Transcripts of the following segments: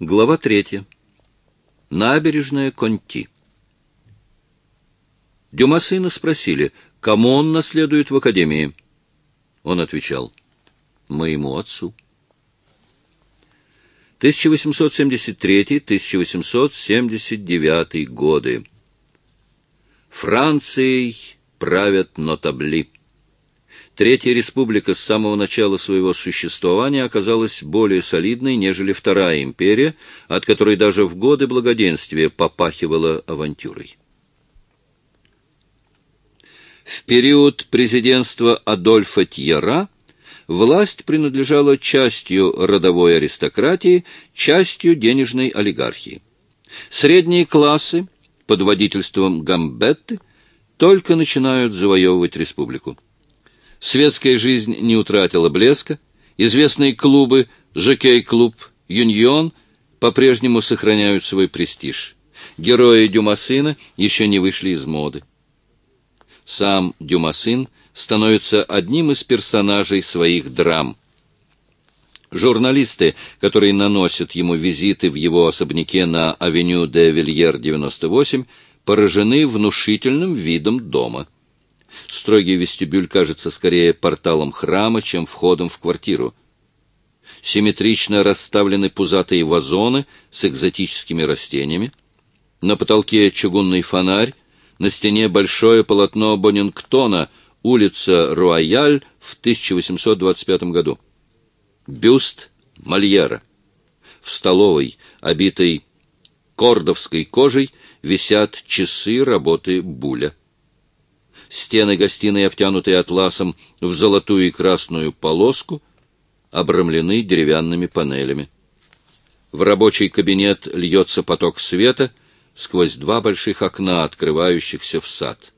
Глава третья. Набережная Конти. Дюма сына спросили, кому он наследует в академии. Он отвечал, моему отцу. 1873-1879 годы. Францией правят нотабли. Третья республика с самого начала своего существования оказалась более солидной, нежели Вторая империя, от которой даже в годы благоденствия попахивала авантюрой. В период президентства Адольфа Тьера власть принадлежала частью родовой аристократии, частью денежной олигархии. Средние классы под водительством Гамбетты только начинают завоевывать республику. Светская жизнь не утратила блеска, известные клубы «Жокей-клуб», «Юньон» по-прежнему сохраняют свой престиж. Герои Дюмасына еще не вышли из моды. Сам Дюмасын становится одним из персонажей своих драм. Журналисты, которые наносят ему визиты в его особняке на авеню де Вильер 98, поражены внушительным видом дома. Строгий вестибюль кажется скорее порталом храма, чем входом в квартиру. Симметрично расставлены пузатые вазоны с экзотическими растениями. На потолке чугунный фонарь, на стене большое полотно Боннингтона, улица Руаяль в 1825 году. Бюст Мольера. В столовой, обитой кордовской кожей, висят часы работы Буля. Стены гостиной, обтянутые атласом в золотую и красную полоску, обрамлены деревянными панелями. В рабочий кабинет льется поток света сквозь два больших окна, открывающихся в сад.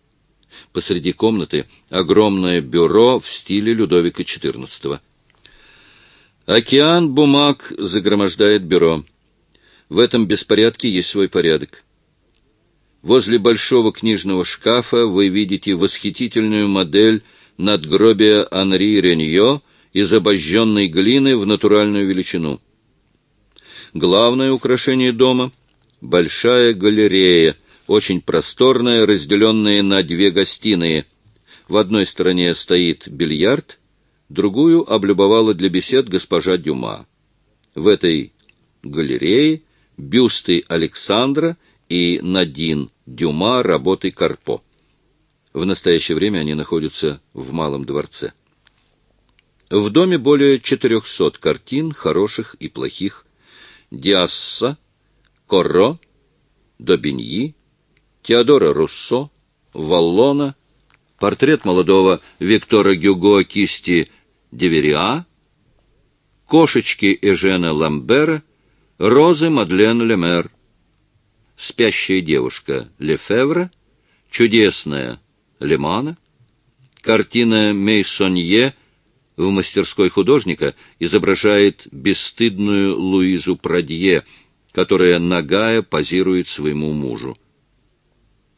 Посреди комнаты огромное бюро в стиле Людовика XIV. Океан бумаг загромождает бюро. В этом беспорядке есть свой порядок. Возле большого книжного шкафа вы видите восхитительную модель надгробия Анри Реньо из обожженной глины в натуральную величину. Главное украшение дома — большая галерея, очень просторная, разделенная на две гостиные. В одной стороне стоит бильярд, другую облюбовала для бесед госпожа Дюма. В этой галерее бюсты Александра и Надин Дюма работы Карпо. В настоящее время они находятся в Малом дворце. В доме более 400 картин, хороших и плохих. Диасса, Корро, Добиньи, Теодора Руссо, Валлона, портрет молодого Виктора Гюго кисти Девериа, кошечки Эжена Ламбера, розы Мадлен Лемер, спящая девушка Лефевра, чудесная Лемана, картина Мейсонье в мастерской художника изображает бесстыдную Луизу Прадье, которая нагая позирует своему мужу.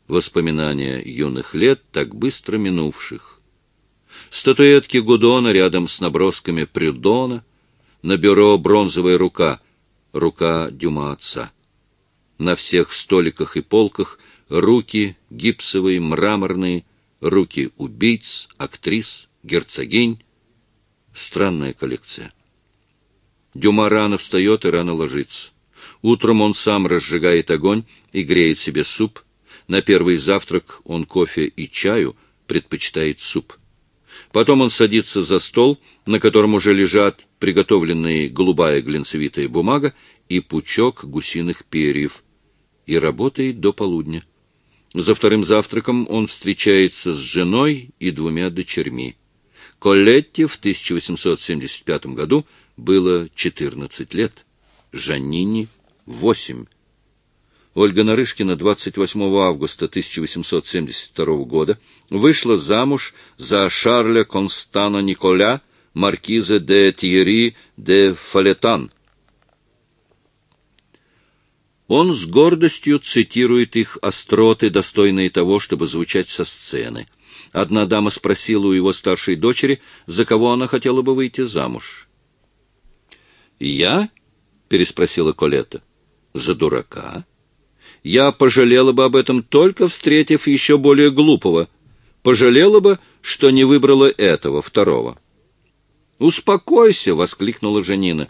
Воспоминания юных лет, так быстро минувших. Статуэтки Гудона рядом с набросками Прюдона, на бюро бронзовая рука, рука Дюма отца. На всех столиках и полках руки гипсовые, мраморные, руки убийц, актрис, герцогинь. Странная коллекция. Дюма рано встает и рано ложится. Утром он сам разжигает огонь и греет себе суп. На первый завтрак он кофе и чаю предпочитает суп. Потом он садится за стол, на котором уже лежат приготовленные голубая глинцевитая бумага и пучок гусиных перьев, и работает до полудня. За вторым завтраком он встречается с женой и двумя дочерьми. Коллетте в 1875 году было 14 лет, Жаннине — 8. Ольга Нарышкина 28 августа 1872 года вышла замуж за Шарля Констана Николя, маркиза де Тьерри де Фалетан, он с гордостью цитирует их остроты, достойные того, чтобы звучать со сцены. Одна дама спросила у его старшей дочери, за кого она хотела бы выйти замуж. «Я — переспросила Колетта. «За дурака? Я пожалела бы об этом, только встретив еще более глупого. Пожалела бы, что не выбрала этого, второго». «Успокойся!» — воскликнула Жанина.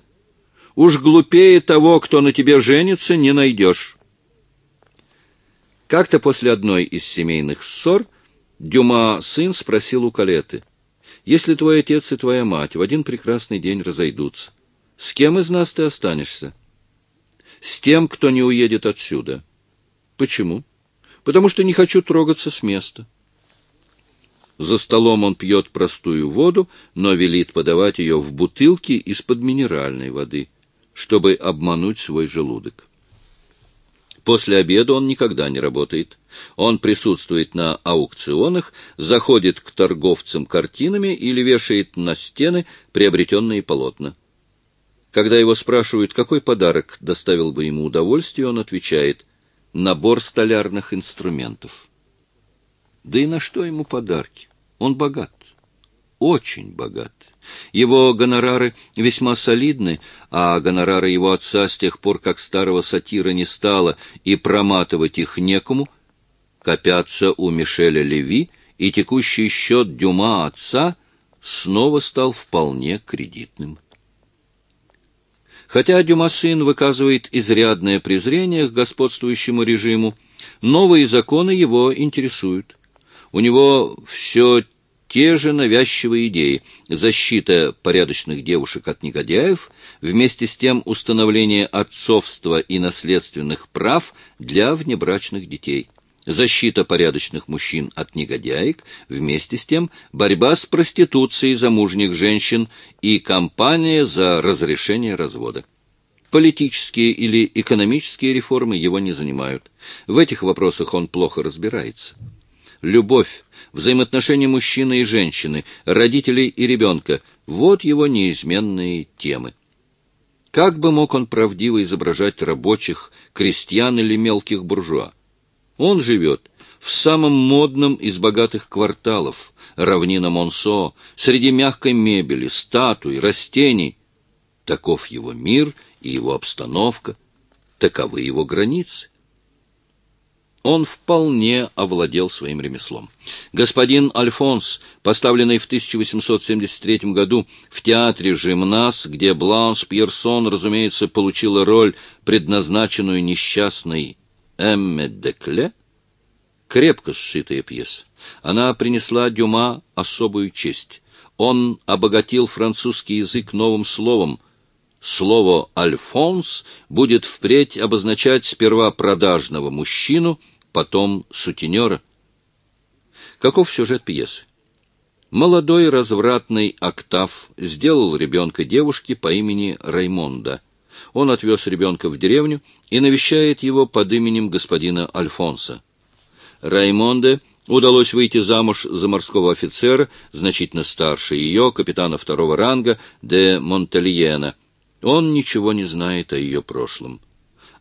«Уж глупее того, кто на тебе женится, не найдешь». Как-то после одной из семейных ссор Дюма сын спросил у Калеты, «Если твой отец и твоя мать в один прекрасный день разойдутся, с кем из нас ты останешься?» «С тем, кто не уедет отсюда». «Почему?» «Потому что не хочу трогаться с места». За столом он пьет простую воду, но велит подавать ее в бутылке из-под минеральной воды, чтобы обмануть свой желудок. После обеда он никогда не работает. Он присутствует на аукционах, заходит к торговцам картинами или вешает на стены приобретенные полотна. Когда его спрашивают, какой подарок доставил бы ему удовольствие, он отвечает «набор столярных инструментов». Да и на что ему подарки? Он богат, очень богат. Его гонорары весьма солидны, а гонорары его отца с тех пор, как старого сатира не стало и проматывать их некому, копятся у Мишеля Леви, и текущий счет Дюма отца снова стал вполне кредитным. Хотя Дюма сын выказывает изрядное презрение к господствующему режиму, новые законы его интересуют. У него все те же навязчивые идеи – защита порядочных девушек от негодяев, вместе с тем установление отцовства и наследственных прав для внебрачных детей, защита порядочных мужчин от негодяек, вместе с тем борьба с проституцией замужних женщин и кампания за разрешение развода. Политические или экономические реформы его не занимают. В этих вопросах он плохо разбирается любовь, взаимоотношения мужчины и женщины, родителей и ребенка — вот его неизменные темы. Как бы мог он правдиво изображать рабочих, крестьян или мелких буржуа? Он живет в самом модном из богатых кварталов, равнина Монсо, среди мягкой мебели, статуй, растений. Таков его мир и его обстановка, таковы его границы он вполне овладел своим ремеслом. Господин Альфонс, поставленный в 1873 году в театре «Жимнас», где Бланш Пьерсон, разумеется, получила роль, предназначенную несчастной Эмме Декле, крепко сшитая пьеса. Она принесла Дюма особую честь. Он обогатил французский язык новым словом — Слово «альфонс» будет впредь обозначать сперва продажного мужчину — потом сутенера. Каков сюжет пьесы? Молодой развратный Октав сделал ребенка девушке по имени Раймонда. Он отвез ребенка в деревню и навещает его под именем господина Альфонса. Раймонде удалось выйти замуж за морского офицера, значительно старше ее, капитана второго ранга, де Монтельена. Он ничего не знает о ее прошлом.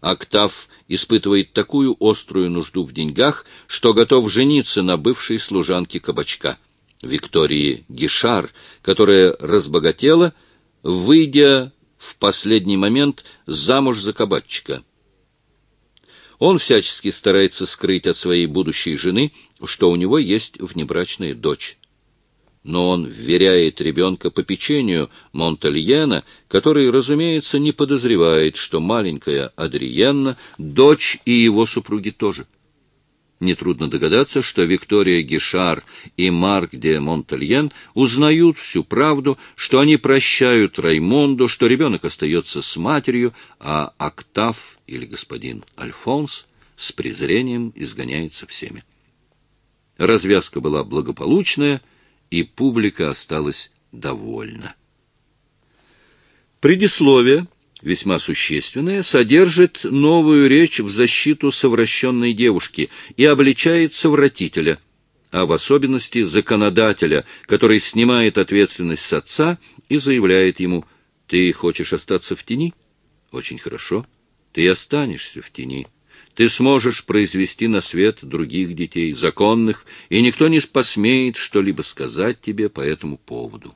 Октав испытывает такую острую нужду в деньгах, что готов жениться на бывшей служанке кабачка, Виктории Гишар, которая разбогатела, выйдя в последний момент замуж за кабачика. Он всячески старается скрыть от своей будущей жены, что у него есть внебрачная дочь но он вверяет ребенка по печенью Монтальена, который, разумеется, не подозревает, что маленькая Адриенна — дочь и его супруги тоже. Нетрудно догадаться, что Виктория Гишар и Марк де Монтальен узнают всю правду, что они прощают Раймонду, что ребенок остается с матерью, а Октав или господин Альфонс с презрением изгоняется всеми. Развязка была благополучная — и публика осталась довольна. Предисловие, весьма существенное, содержит новую речь в защиту совращенной девушки и обличает совратителя, а в особенности законодателя, который снимает ответственность с отца и заявляет ему «Ты хочешь остаться в тени? Очень хорошо, ты останешься в тени» ты сможешь произвести на свет других детей, законных, и никто не посмеет что-либо сказать тебе по этому поводу.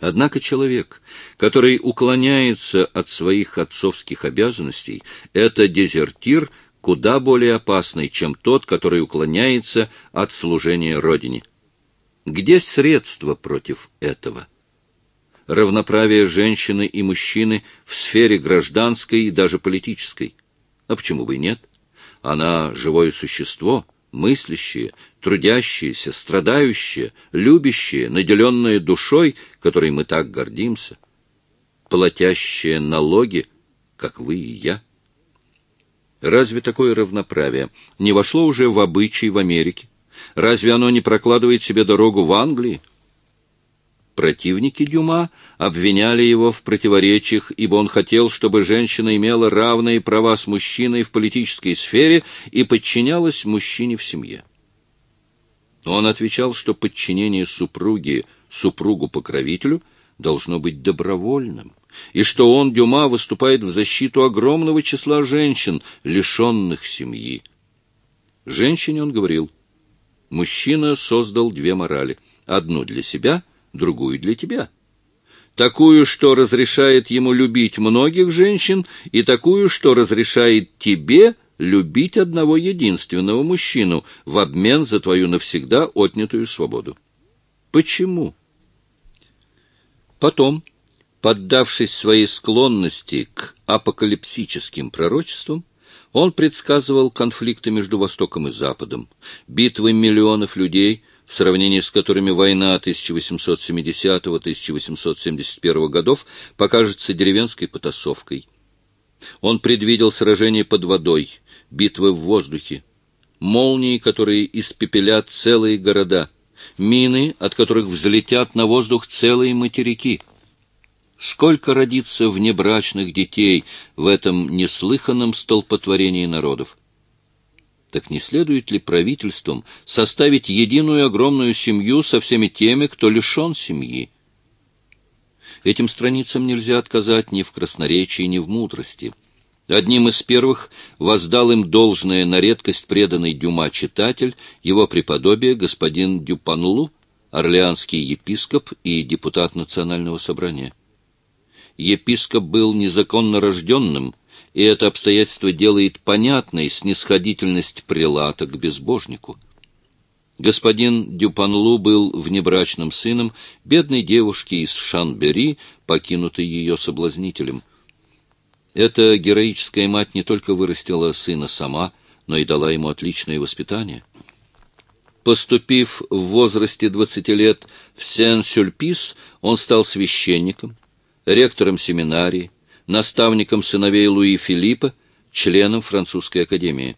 Однако человек, который уклоняется от своих отцовских обязанностей, это дезертир куда более опасный, чем тот, который уклоняется от служения Родине. Где средства против этого? Равноправие женщины и мужчины в сфере гражданской и даже политической. А почему бы и нет? Она живое существо, мыслящее, трудящееся, страдающее, любящее, наделенное душой, которой мы так гордимся, платящее налоги, как вы и я. Разве такое равноправие не вошло уже в обычай в Америке? Разве оно не прокладывает себе дорогу в Англии? Противники Дюма обвиняли его в противоречиях, ибо он хотел, чтобы женщина имела равные права с мужчиной в политической сфере и подчинялась мужчине в семье. Он отвечал, что подчинение супруги супругу-покровителю должно быть добровольным, и что он, Дюма, выступает в защиту огромного числа женщин, лишенных семьи. Женщине он говорил, мужчина создал две морали, одну для себя — другую для тебя. Такую, что разрешает ему любить многих женщин, и такую, что разрешает тебе любить одного единственного мужчину в обмен за твою навсегда отнятую свободу. Почему? Потом, поддавшись своей склонности к апокалипсическим пророчествам, он предсказывал конфликты между Востоком и Западом, битвы миллионов людей — в сравнении с которыми война 1870-1871 годов покажется деревенской потасовкой. Он предвидел сражения под водой, битвы в воздухе, молнии, которые испепелят целые города, мины, от которых взлетят на воздух целые материки. Сколько родится внебрачных детей в этом неслыханном столпотворении народов? Так не следует ли правительством составить единую огромную семью со всеми теми, кто лишен семьи? Этим страницам нельзя отказать ни в красноречии, ни в мудрости. Одним из первых воздал им должное на редкость преданный Дюма читатель, его преподобие господин Дюпанлу, орлеанский епископ и депутат Национального собрания. Епископ был незаконно рожденным, и это обстоятельство делает понятной снисходительность прилата к безбожнику. Господин Дюпанлу был внебрачным сыном бедной девушки из Шанбери, покинутой ее соблазнителем. Эта героическая мать не только вырастила сына сама, но и дала ему отличное воспитание. Поступив в возрасте двадцати лет в Сен-Сюльпис, он стал священником, ректором семинарии, наставником сыновей Луи Филиппа, членом французской академии.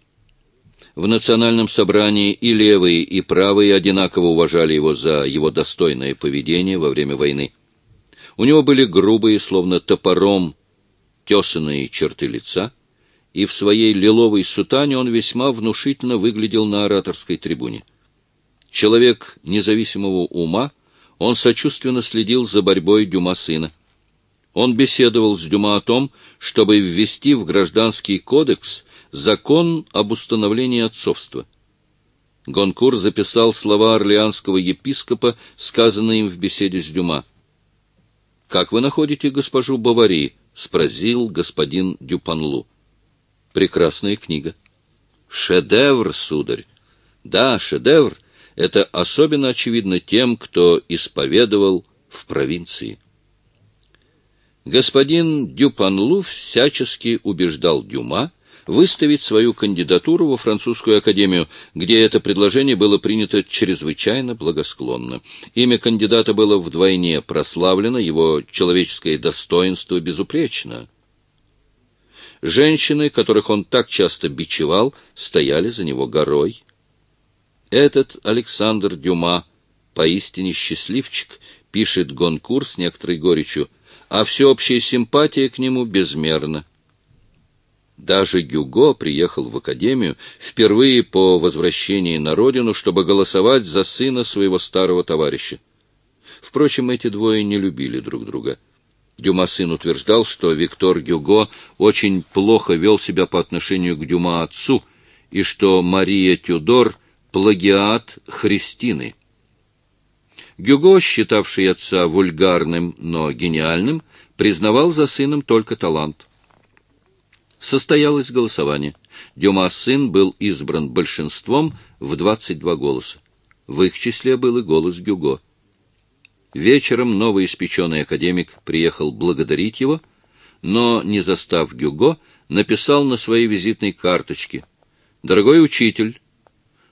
В национальном собрании и левые, и правые одинаково уважали его за его достойное поведение во время войны. У него были грубые, словно топором, тесанные черты лица, и в своей лиловой сутане он весьма внушительно выглядел на ораторской трибуне. Человек независимого ума, он сочувственно следил за борьбой Дюма сына. Он беседовал с Дюма о том, чтобы ввести в Гражданский кодекс закон об установлении отцовства. Гонкур записал слова орлеанского епископа, сказанные им в беседе с Дюма. «Как вы находите госпожу Бавари?» — спросил господин Дюпанлу. «Прекрасная книга». «Шедевр, сударь!» «Да, шедевр. Это особенно очевидно тем, кто исповедовал в провинции». Господин Дюпанлу всячески убеждал Дюма выставить свою кандидатуру во французскую академию, где это предложение было принято чрезвычайно благосклонно. Имя кандидата было вдвойне прославлено, его человеческое достоинство безупречно. Женщины, которых он так часто бичевал, стояли за него горой. Этот Александр Дюма, поистине счастливчик, пишет Гонкур с некоторой горечью, а всеобщая симпатия к нему безмерна. Даже Гюго приехал в академию впервые по возвращении на родину, чтобы голосовать за сына своего старого товарища. Впрочем, эти двое не любили друг друга. Дюма сын утверждал, что Виктор Гюго очень плохо вел себя по отношению к Дюма отцу, и что Мария Тюдор — плагиат Христины — Гюго, считавший отца вульгарным, но гениальным, признавал за сыном только талант. Состоялось голосование. Дюма сын был избран большинством в 22 голоса. В их числе был и голос Гюго. Вечером новоиспеченный академик приехал благодарить его, но, не застав Гюго, написал на своей визитной карточке «Дорогой учитель,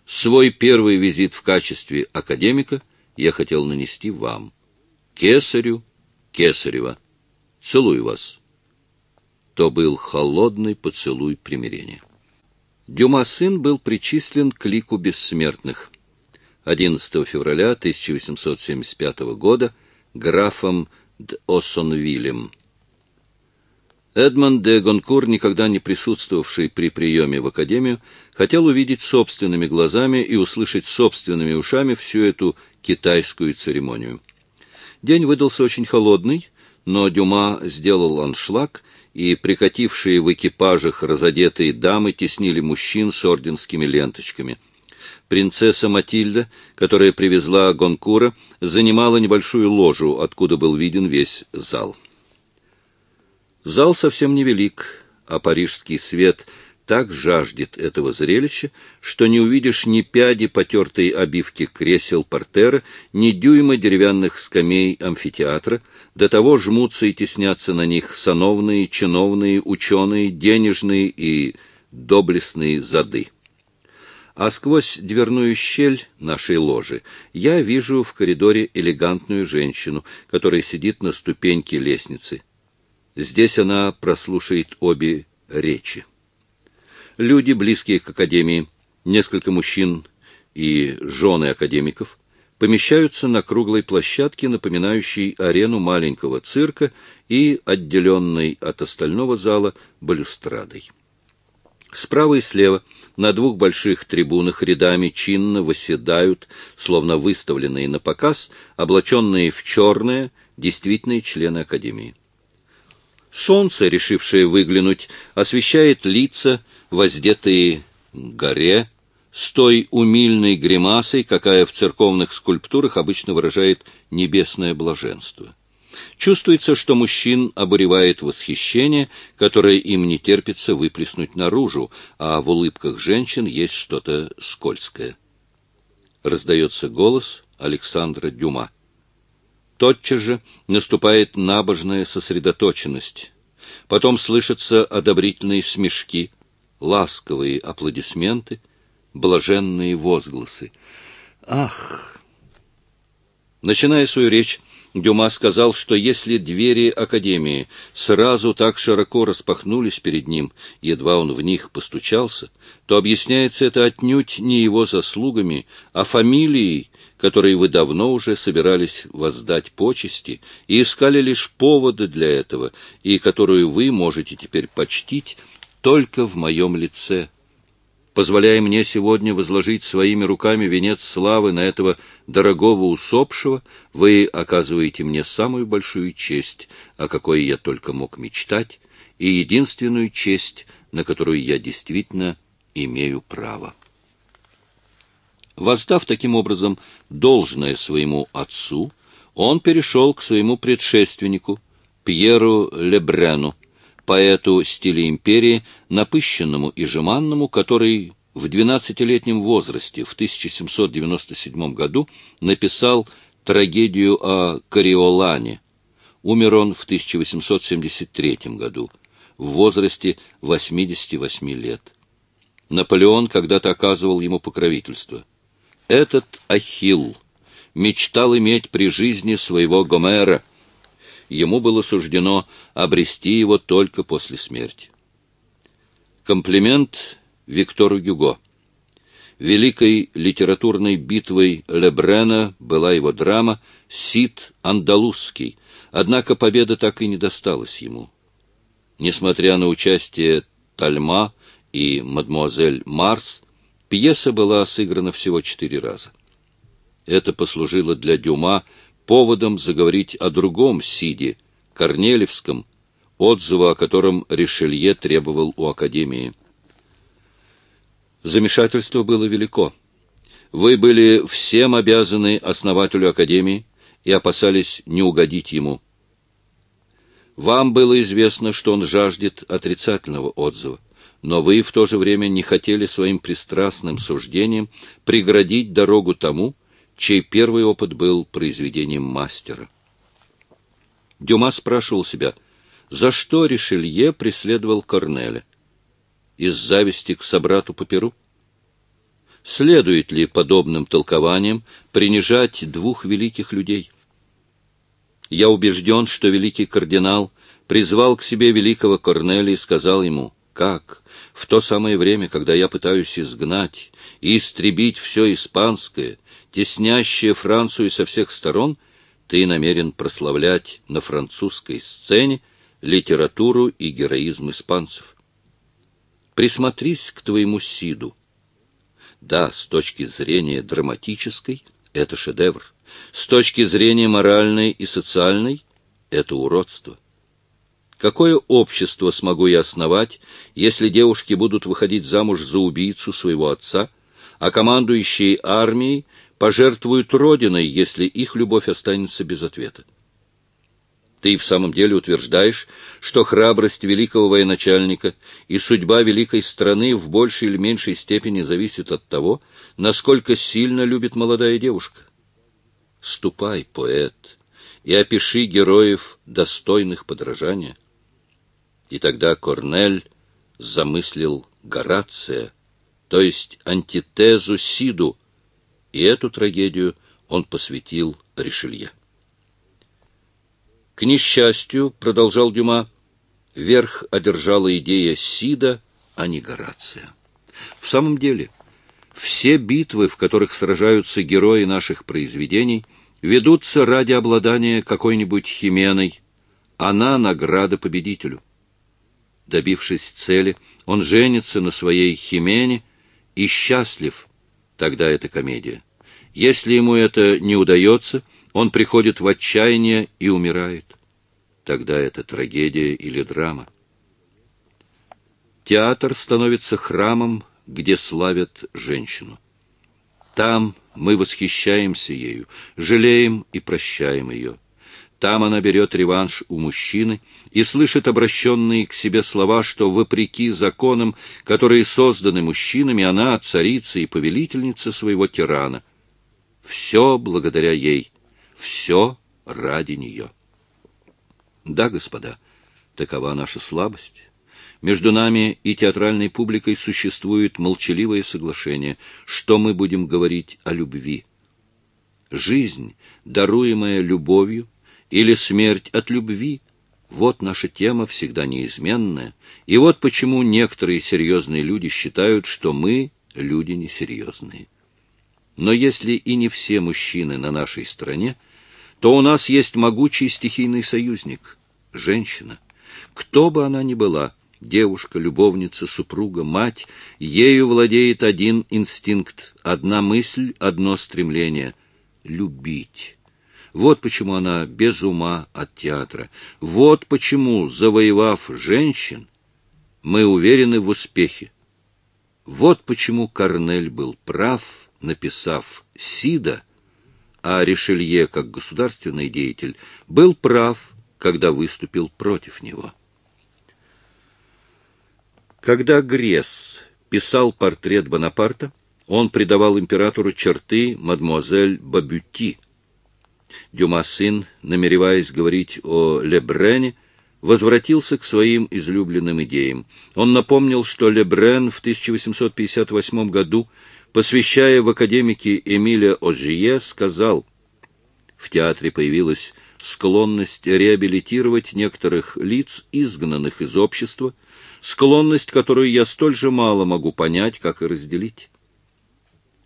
свой первый визит в качестве академика я хотел нанести вам. Кесарю Кесарева. Целую вас». То был холодный поцелуй примирения. Дюма сын был причислен к лику бессмертных. 11 февраля 1875 года графом Д'Оссонвиллем. Эдмонд де Гонкур, никогда не присутствовавший при приеме в Академию, хотел увидеть собственными глазами и услышать собственными ушами всю эту китайскую церемонию. День выдался очень холодный, но Дюма сделал аншлаг, и прикатившие в экипажах разодетые дамы теснили мужчин с орденскими ленточками. Принцесса Матильда, которая привезла Гонкура, занимала небольшую ложу, откуда был виден весь зал. Зал совсем невелик, а парижский свет так жаждет этого зрелища, что не увидишь ни пяди потертой обивки кресел портера, ни дюйма деревянных скамей амфитеатра, до того жмутся и теснятся на них сановные, чиновные, ученые, денежные и доблестные зады. А сквозь дверную щель нашей ложи я вижу в коридоре элегантную женщину, которая сидит на ступеньке лестницы. Здесь она прослушает обе речи. Люди, близкие к академии, несколько мужчин и жены академиков, помещаются на круглой площадке, напоминающей арену маленького цирка и отделенной от остального зала балюстрадой. Справа и слева на двух больших трибунах рядами чинно восседают, словно выставленные на показ, облаченные в черное, действительные члены Академии. Солнце, решившее выглянуть, освещает лица, воздетые горе, с той умильной гримасой, какая в церковных скульптурах обычно выражает небесное блаженство. Чувствуется, что мужчин обуревает восхищение, которое им не терпится выплеснуть наружу, а в улыбках женщин есть что-то скользкое. Раздается голос Александра Дюма. Тотчас же наступает набожная сосредоточенность. Потом слышатся одобрительные смешки, ласковые аплодисменты, блаженные возгласы. Ах! Начиная свою речь, Дюма сказал, что если двери Академии сразу так широко распахнулись перед ним, едва он в них постучался, то объясняется это отнюдь не его заслугами, а фамилией, которой вы давно уже собирались воздать почести и искали лишь поводы для этого, и которую вы можете теперь почтить только в моем лице. Позволяя мне сегодня возложить своими руками венец славы на этого дорогого усопшего, вы оказываете мне самую большую честь, о какой я только мог мечтать, и единственную честь, на которую я действительно имею право. Воздав таким образом должное своему отцу, он перешел к своему предшественнику, Пьеру Лебрену, поэту стиля империи, напыщенному и жеманному, который в двенадцатилетнем возрасте в 1797 году написал трагедию о Кориолане. Умер он в 1873 году, в возрасте 88 лет. Наполеон когда-то оказывал ему покровительство. Этот Ахилл мечтал иметь при жизни своего Гомера. Ему было суждено обрести его только после смерти. Комплимент Виктору Гюго. Великой литературной битвой Лебрена была его драма «Сид Андалузский», однако победа так и не досталась ему. Несмотря на участие Тальма и мадмуазель Марс, Пьеса была сыграна всего четыре раза. Это послужило для Дюма поводом заговорить о другом Сиде, Корнелевском, отзыва о котором Ришелье требовал у Академии. Замешательство было велико. Вы были всем обязаны основателю Академии и опасались не угодить ему. Вам было известно, что он жаждет отрицательного отзыва, но вы в то же время не хотели своим пристрастным суждением преградить дорогу тому, чей первый опыт был произведением мастера. Дюма спрашивал себя, за что Ришелье преследовал Корнеля? Из зависти к собрату по перу? Следует ли подобным толкованием принижать двух великих людей? Я убежден, что великий кардинал призвал к себе великого Корнеля и сказал ему, как в то самое время, когда я пытаюсь изгнать и истребить все испанское, теснящее Францию со всех сторон, ты намерен прославлять на французской сцене литературу и героизм испанцев. Присмотрись к твоему Сиду. Да, с точки зрения драматической это шедевр. С точки зрения моральной и социальной это уродство. Какое общество смогу я основать, если девушки будут выходить замуж за убийцу своего отца, а командующие армией пожертвуют родиной, если их любовь останется без ответа? Ты в самом деле утверждаешь, что храбрость великого военачальника и судьба великой страны в большей или меньшей степени зависит от того, насколько сильно любит молодая девушка? Ступай, поэт, и опиши героев, достойных подражания. И тогда Корнель замыслил Горация, то есть антитезу Сиду, и эту трагедию он посвятил Ришелье. К несчастью, продолжал Дюма, верх одержала идея Сида, а не Горация. В самом деле, все битвы, в которых сражаются герои наших произведений, ведутся ради обладания какой-нибудь хименой, она награда победителю. Добившись цели, он женится на своей химене и счастлив, тогда это комедия. Если ему это не удается — он приходит в отчаяние и умирает. Тогда это трагедия или драма. Театр становится храмом, где славят женщину. Там мы восхищаемся ею, жалеем и прощаем ее. Там она берет реванш у мужчины и слышит обращенные к себе слова, что, вопреки законам, которые созданы мужчинами, она царица и повелительница своего тирана. Все благодаря ей — все ради нее. Да, господа, такова наша слабость. Между нами и театральной публикой существует молчаливое соглашение, что мы будем говорить о любви. Жизнь, даруемая любовью, или смерть от любви — вот наша тема всегда неизменная, и вот почему некоторые серьезные люди считают, что мы — люди несерьезные. Но если и не все мужчины на нашей стороне — то у нас есть могучий стихийный союзник — женщина. Кто бы она ни была, девушка, любовница, супруга, мать, ею владеет один инстинкт, одна мысль, одно стремление — любить. Вот почему она без ума от театра. Вот почему, завоевав женщин, мы уверены в успехе. Вот почему Корнель был прав, написав «Сида», а Ришелье, как государственный деятель, был прав, когда выступил против него. Когда Гресс писал портрет Бонапарта, он придавал императору черты мадемуазель Бабюти. Дюма сын, намереваясь говорить о Лебрене, возвратился к своим излюбленным идеям. Он напомнил, что Лебрен в 1858 году посвящая в академике Эмиля Ожье, сказал, в театре появилась склонность реабилитировать некоторых лиц, изгнанных из общества, склонность, которую я столь же мало могу понять, как и разделить.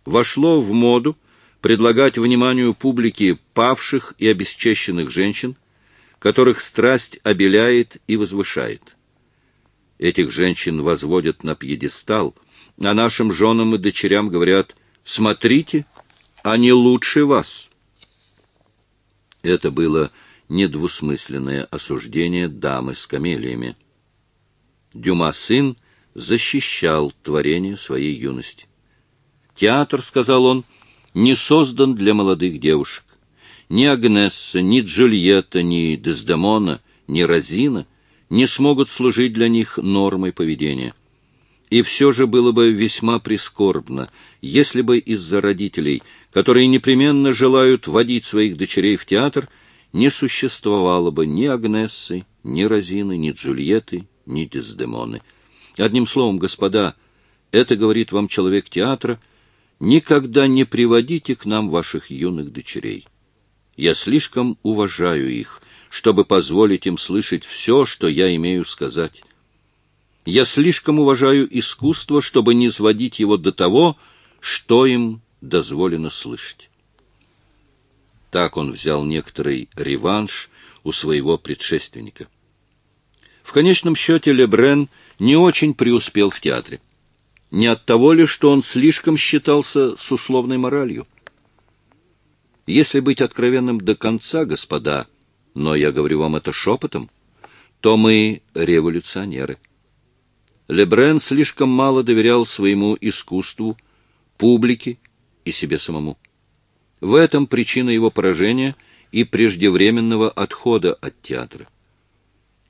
Вошло в моду предлагать вниманию публики павших и обесчещенных женщин, которых страсть обеляет и возвышает. Этих женщин возводят на пьедестал, а нашим женам и дочерям говорят «Смотрите, они лучше вас». Это было недвусмысленное осуждение дамы с камелиями. Дюма сын защищал творение своей юности. Театр, сказал он, не создан для молодых девушек. Ни Агнесса, ни Джульетта, ни Дездемона, ни Розина не смогут служить для них нормой поведения. И все же было бы весьма прискорбно, если бы из-за родителей, которые непременно желают водить своих дочерей в театр, не существовало бы ни Агнессы, ни Розины, ни Джульетты, ни Дездемоны. Одним словом, господа, это говорит вам человек театра, никогда не приводите к нам ваших юных дочерей. Я слишком уважаю их, чтобы позволить им слышать все, что я имею сказать. Я слишком уважаю искусство, чтобы не сводить его до того, что им дозволено слышать. Так он взял некоторый реванш у своего предшественника. В конечном счете Лебрен не очень преуспел в театре. Не от того ли, что он слишком считался с условной моралью? Если быть откровенным до конца, господа, но я говорю вам это шепотом, то мы революционеры. Лебрен слишком мало доверял своему искусству, публике и себе самому. В этом причина его поражения и преждевременного отхода от театра.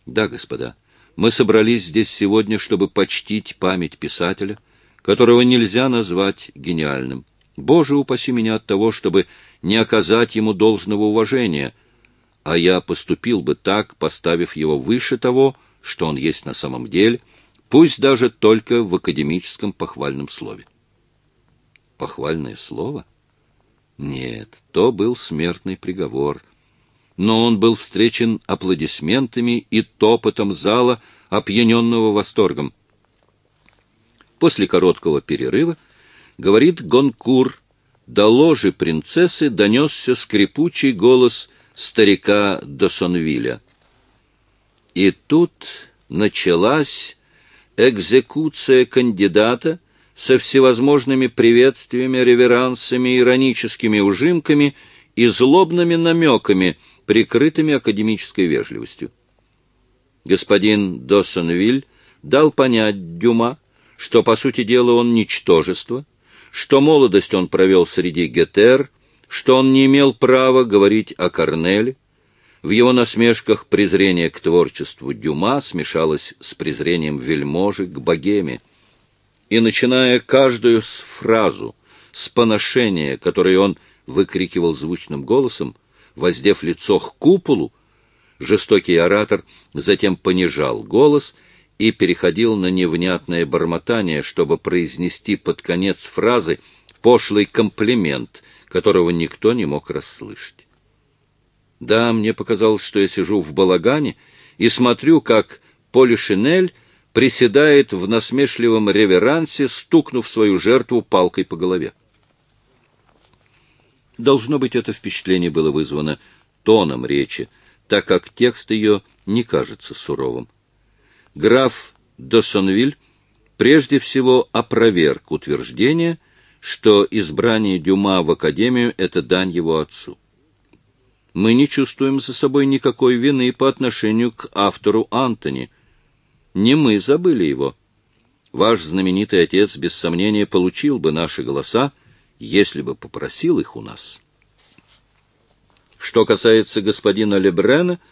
Да, господа, мы собрались здесь сегодня, чтобы почтить память писателя, которого нельзя назвать гениальным. Боже, упаси меня от того, чтобы не оказать ему должного уважения, а я поступил бы так, поставив его выше того, что он есть на самом деле, пусть даже только в академическом похвальном слове. Похвальное слово? Нет, то был смертный приговор. Но он был встречен аплодисментами и топотом зала, опьяненного восторгом. После короткого перерыва говорит Гонкур, до ложи принцессы донесся скрипучий голос старика Досонвиля. И тут началась экзекуция кандидата со всевозможными приветствиями, реверансами, ироническими ужимками и злобными намеками, прикрытыми академической вежливостью. Господин Досонвиль дал понять Дюма, что, по сути дела, он ничтожество, что молодость он провел среди гетер, что он не имел права говорить о Корнеле. В его насмешках презрение к творчеству Дюма смешалось с презрением вельможи к богеме. И, начиная каждую фразу с поношения, которое он выкрикивал звучным голосом, воздев лицо к куполу, жестокий оратор затем понижал голос и переходил на невнятное бормотание, чтобы произнести под конец фразы пошлый комплимент, которого никто не мог расслышать. Да, мне показалось, что я сижу в балагане и смотрю, как Полишинель приседает в насмешливом реверансе, стукнув свою жертву палкой по голове. Должно быть, это впечатление было вызвано тоном речи, так как текст ее не кажется суровым граф Досонвиль прежде всего опроверг утверждение, что избрание Дюма в Академию — это дань его отцу. Мы не чувствуем за собой никакой вины по отношению к автору Антони. Не мы забыли его. Ваш знаменитый отец, без сомнения, получил бы наши голоса, если бы попросил их у нас. Что касается господина Лебрена —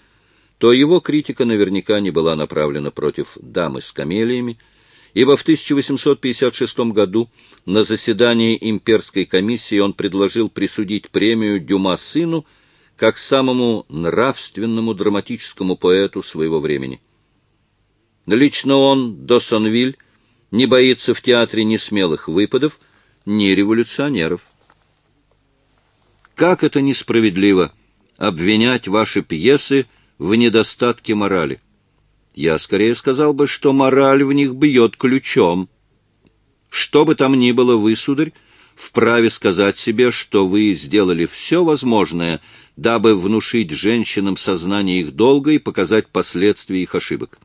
то его критика наверняка не была направлена против дамы с камелиями, ибо в 1856 году на заседании имперской комиссии он предложил присудить премию Дюма сыну как самому нравственному драматическому поэту своего времени. Лично он, Досонвиль, не боится в театре ни смелых выпадов, ни революционеров. Как это несправедливо обвинять ваши пьесы в недостатке морали. Я скорее сказал бы, что мораль в них бьет ключом. Что бы там ни было вы, сударь, вправе сказать себе, что вы сделали все возможное, дабы внушить женщинам сознание их долга и показать последствия их ошибок.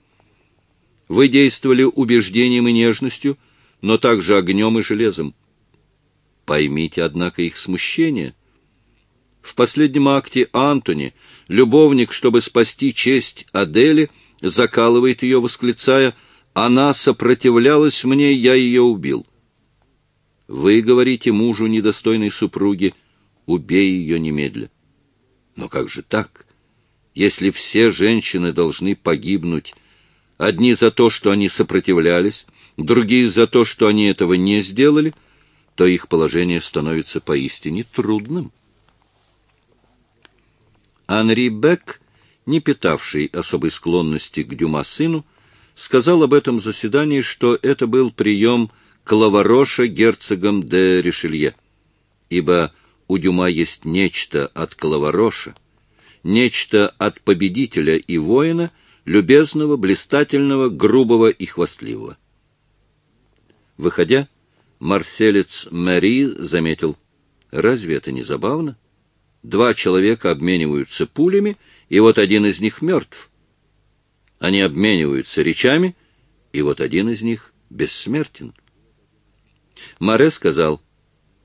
Вы действовали убеждением и нежностью, но также огнем и железом. Поймите, однако, их смущение. В последнем акте Антони — Любовник, чтобы спасти честь Адели, закалывает ее, восклицая «Она сопротивлялась мне, я ее убил». Вы говорите мужу недостойной супруги, убей ее немедля. Но как же так? Если все женщины должны погибнуть, одни за то, что они сопротивлялись, другие за то, что они этого не сделали, то их положение становится поистине трудным. Анри Бек, не питавший особой склонности к Дюма сыну, сказал об этом заседании, что это был прием Клавароша герцогом де Ришелье, ибо у Дюма есть нечто от Клавароша, нечто от победителя и воина, любезного, блистательного, грубого и хвастливого. Выходя, марселец Мари заметил, «Разве это не забавно? Два человека обмениваются пулями, и вот один из них мертв. Они обмениваются речами, и вот один из них бессмертен». Море сказал,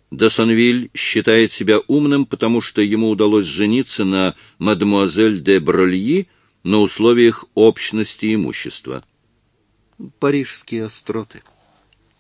Досонвиль считает себя умным, потому что ему удалось жениться на мадемуазель де Брольи на условиях общности имущества. Парижские остроты.